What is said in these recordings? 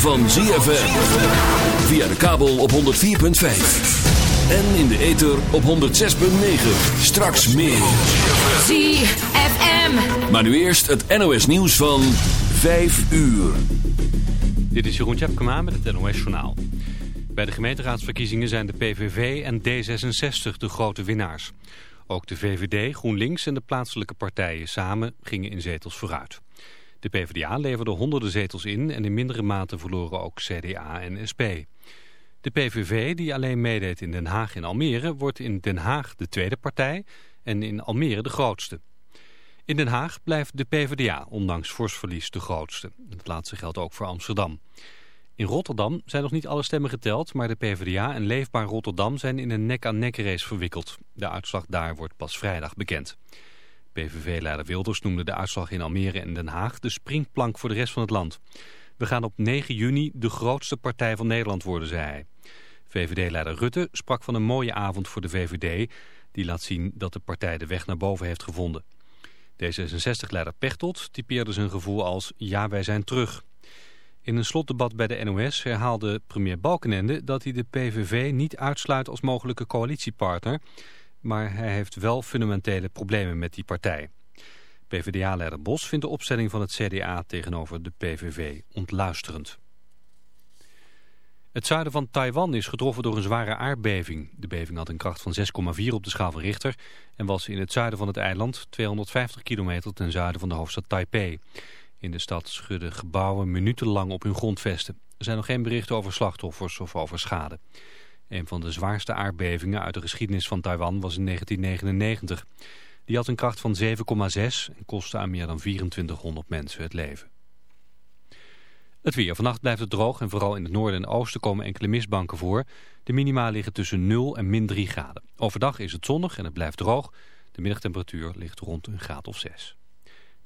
van ZFM. Via de kabel op 104.5. En in de ether op 106.9. Straks meer. ZFM. Maar nu eerst het NOS nieuws van 5 uur. Dit is Jeroen Tjepkema met het NOS Journaal. Bij de gemeenteraadsverkiezingen zijn de PVV en D66 de grote winnaars. Ook de VVD, GroenLinks en de plaatselijke partijen samen gingen in zetels vooruit. De PvdA leverde honderden zetels in en in mindere mate verloren ook CDA en SP. De PVV, die alleen meedeed in Den Haag en Almere, wordt in Den Haag de tweede partij en in Almere de grootste. In Den Haag blijft de PvdA, ondanks fors verlies, de grootste. Het laatste geldt ook voor Amsterdam. In Rotterdam zijn nog niet alle stemmen geteld, maar de PvdA en Leefbaar Rotterdam zijn in een nek-aan-nek race verwikkeld. De uitslag daar wordt pas vrijdag bekend. PVV-leider Wilders noemde de uitslag in Almere en Den Haag de springplank voor de rest van het land. We gaan op 9 juni de grootste partij van Nederland worden, zei hij. VVD-leider Rutte sprak van een mooie avond voor de VVD... die laat zien dat de partij de weg naar boven heeft gevonden. D66-leider Pechtold typeerde zijn gevoel als ja, wij zijn terug. In een slotdebat bij de NOS herhaalde premier Balkenende dat hij de PVV niet uitsluit als mogelijke coalitiepartner, maar hij heeft wel fundamentele problemen met die partij. PvdA-leider Bos vindt de opstelling van het CDA tegenover de PVV ontluisterend. Het zuiden van Taiwan is getroffen door een zware aardbeving. De beving had een kracht van 6,4 op de schaal van Richter en was in het zuiden van het eiland 250 kilometer ten zuiden van de hoofdstad Taipei. In de stad schudden gebouwen minutenlang op hun grondvesten. Er zijn nog geen berichten over slachtoffers of over schade. Een van de zwaarste aardbevingen uit de geschiedenis van Taiwan was in 1999. Die had een kracht van 7,6 en kostte aan meer dan 2400 mensen het leven. Het weer. Vannacht blijft het droog en vooral in het noorden en oosten komen enkele mistbanken voor. De minima liggen tussen 0 en min 3 graden. Overdag is het zonnig en het blijft droog. De middagtemperatuur ligt rond een graad of 6.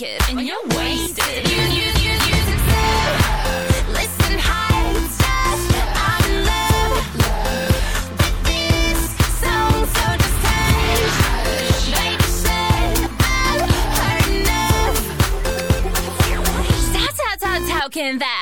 naked and you're wasted. You, you, you, you said, listen, hi, I'm in love with this song, so just hush. Baby said I've heard enough. Stop, stop, stop talking that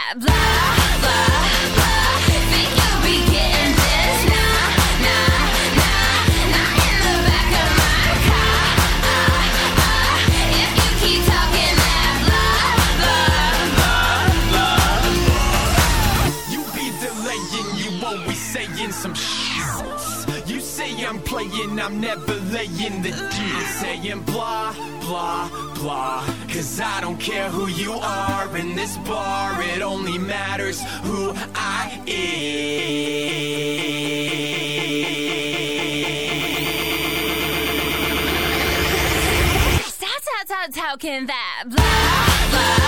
delaying, we saying some shit. You say I'm playing, I'm never laying the deal. Saying blah, blah, blah. Cause I don't care who you are in this bar, it only matters who I am. Talking that blah, blah.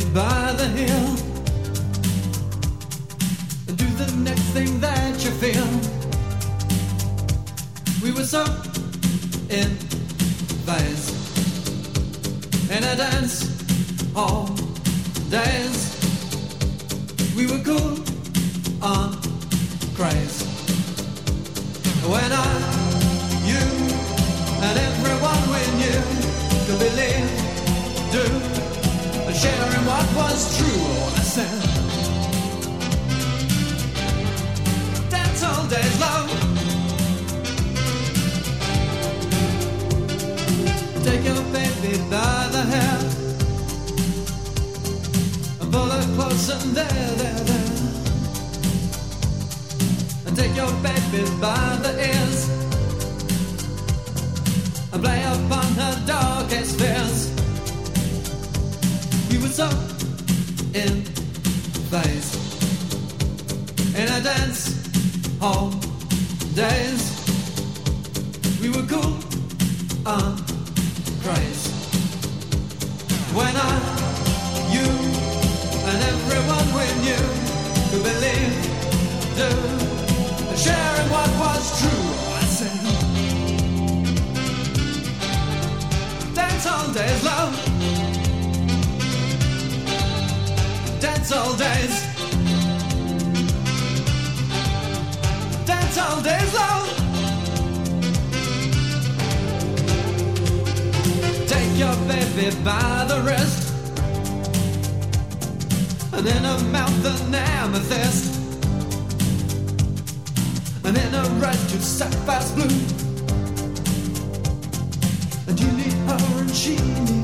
your by the hill. do the next thing that you feel. We were so in phase in a dance all days. Your baby by the wrist. And in her mouth an amethyst And in her eyes two sapphire's blue And you need her and she needs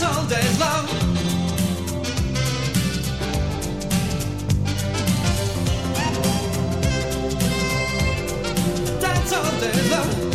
dance all days long. Dance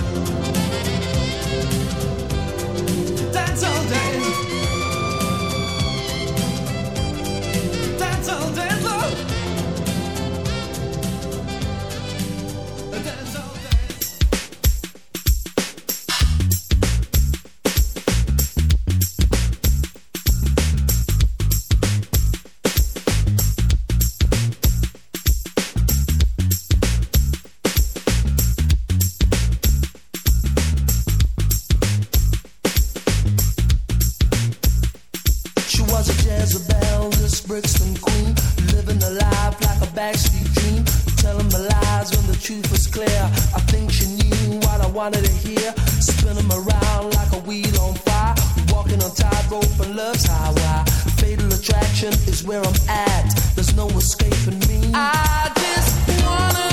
was a Jezebel, this Brixton queen, living a life like a backstreet dream, telling my lies when the truth was clear. I think she knew what I wanted to hear, around like a wheel on fire, walking on tightrope and love's. Fatal attraction is where I'm at. There's no escaping me. I just wanna.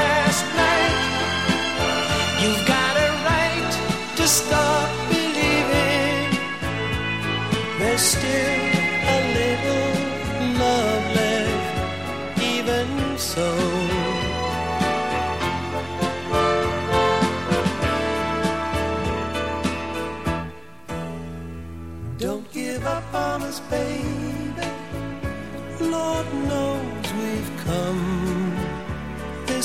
last night. You've got a right to stop believing there's still a little love left, even so.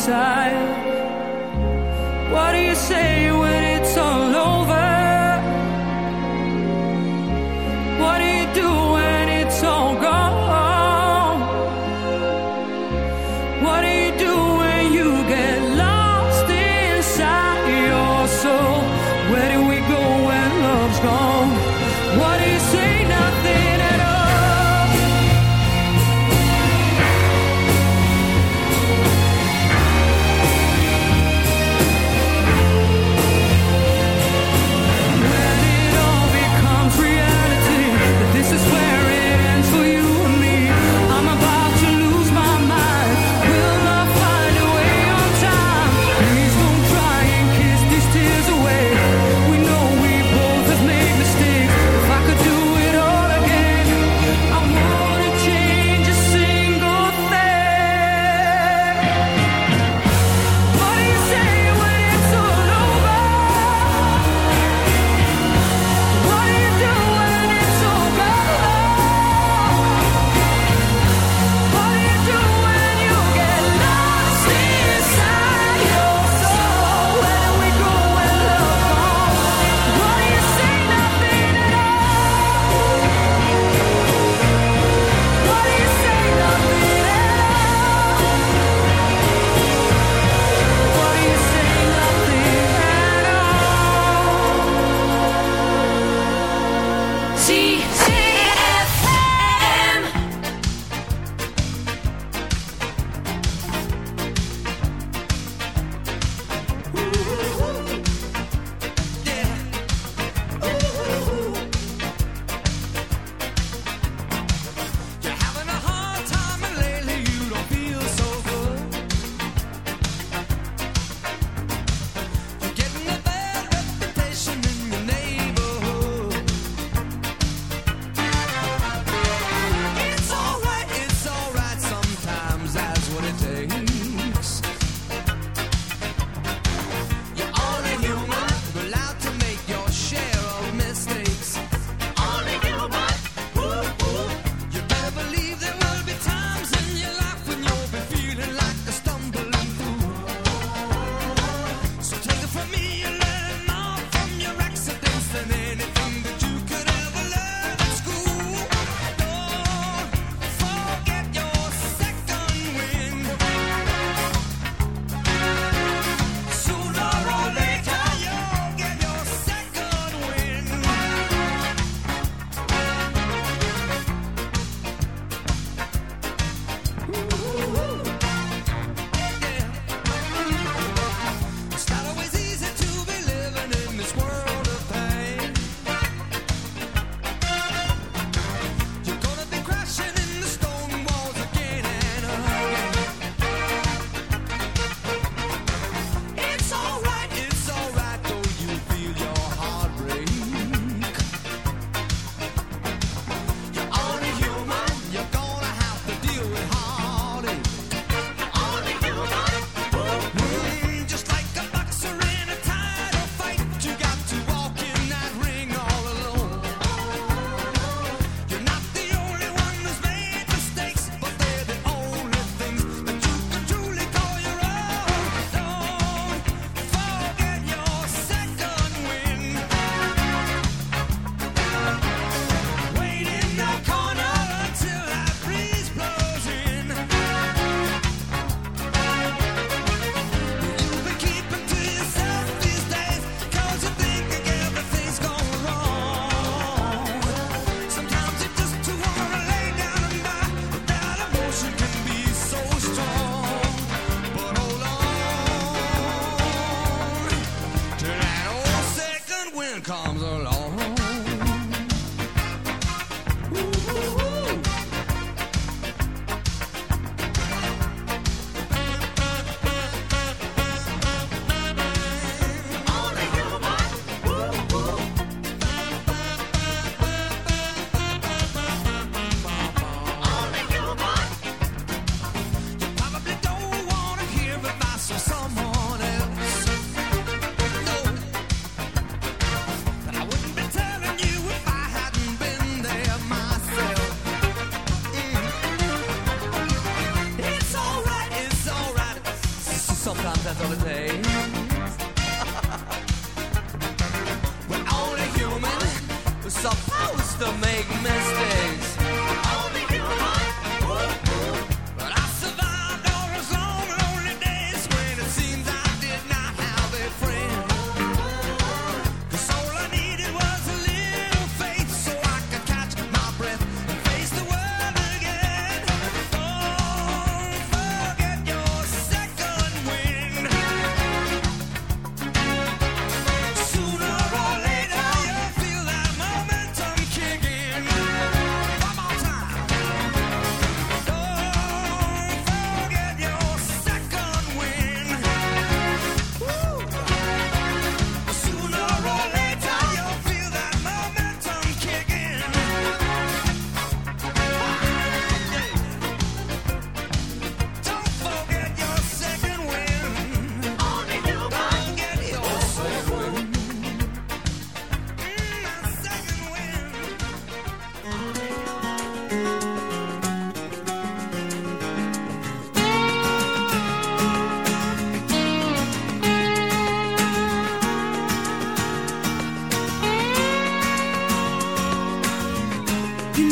side.